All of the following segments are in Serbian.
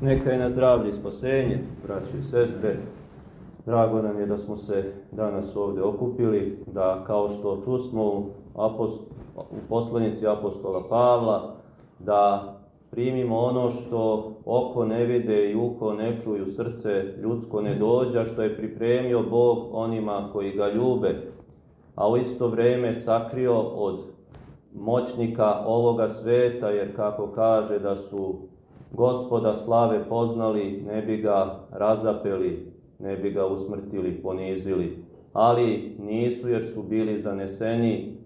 Neka je na zdravlje i spasenje, braći i sestre. Drago nam je da smo se danas ovde okupili, da kao što čusmo u, apost, u poslanici apostola Pavla, da primimo ono što oko ne vide i uho ne čuju, srce ljudsko ne dođa, što je pripremio Bog onima koji ga ljube, a u isto vreme sakrio od moćnika ovoga sveta, jer kako kaže da su gospoda slave poznali, ne bi ga razapeli, ne bi ga usmrtili, ponizili. Ali nisu jer su bili zaneseni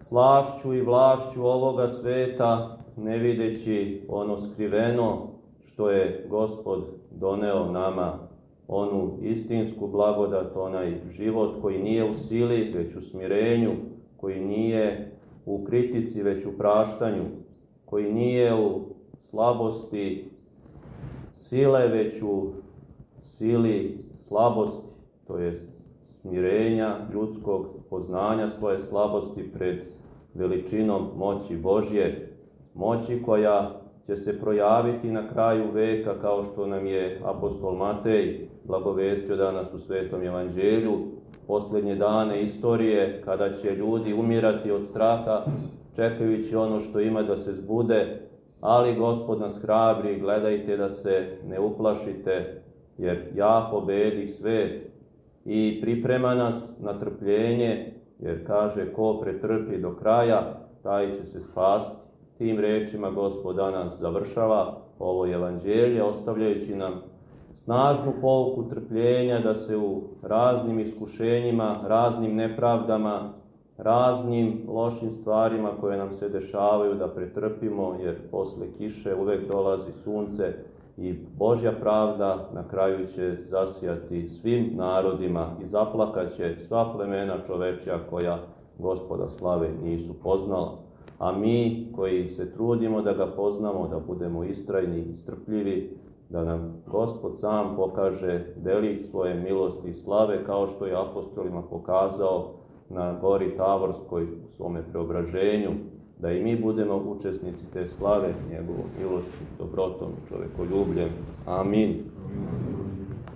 slašću i vlašću ovoga sveta, ne videći ono skriveno što je gospod doneo nama, onu istinsku blagodat, onaj život koji nije u sili, već u smirenju, koji nije u kritici, već u praštanju, koji nije u slabosti sile, već u sili slabosti, to jest smirenja ljudskog poznanja svoje slabosti pred veličinom moći Božje, moći koja će se projaviti na kraju veka kao što nam je apostol Matej blagovestio danas u Svetom Evanđelju, posljednje dane istorije kada će ljudi umirati od straha čekajući ono što ima da se zbude, ali gospod nas hrabri, gledajte da se ne uplašite, jer ja pobedih svet i priprema nas na trpljenje, jer kaže ko pretrpi do kraja, taj će se spasti. Tim rečima gospod danas završava ovo evanđelje, ostavljajući nam snažnu pouku trpljenja da se u raznim iskušenjima, raznim nepravdama, raznim lošim stvarima koje nam se dešavaju da pretrpimo, jer posle kiše uvek dolazi sunce i Božja pravda na kraju će zasijati svim narodima i zaplakaće sva plemena čovečja koja gospoda slave nisu poznala. A mi koji se trudimo da ga poznamo, da budemo istrajni i strpljivi, da nam Gospod sam pokaže delić svoje milosti i slave kao što je apostolima pokazao na gori Tavorskoj u svome preobraženju, da i mi budemo učesnici te slave njegovom milošću, dobrotom, čovekoljubljem. Amin. Amin.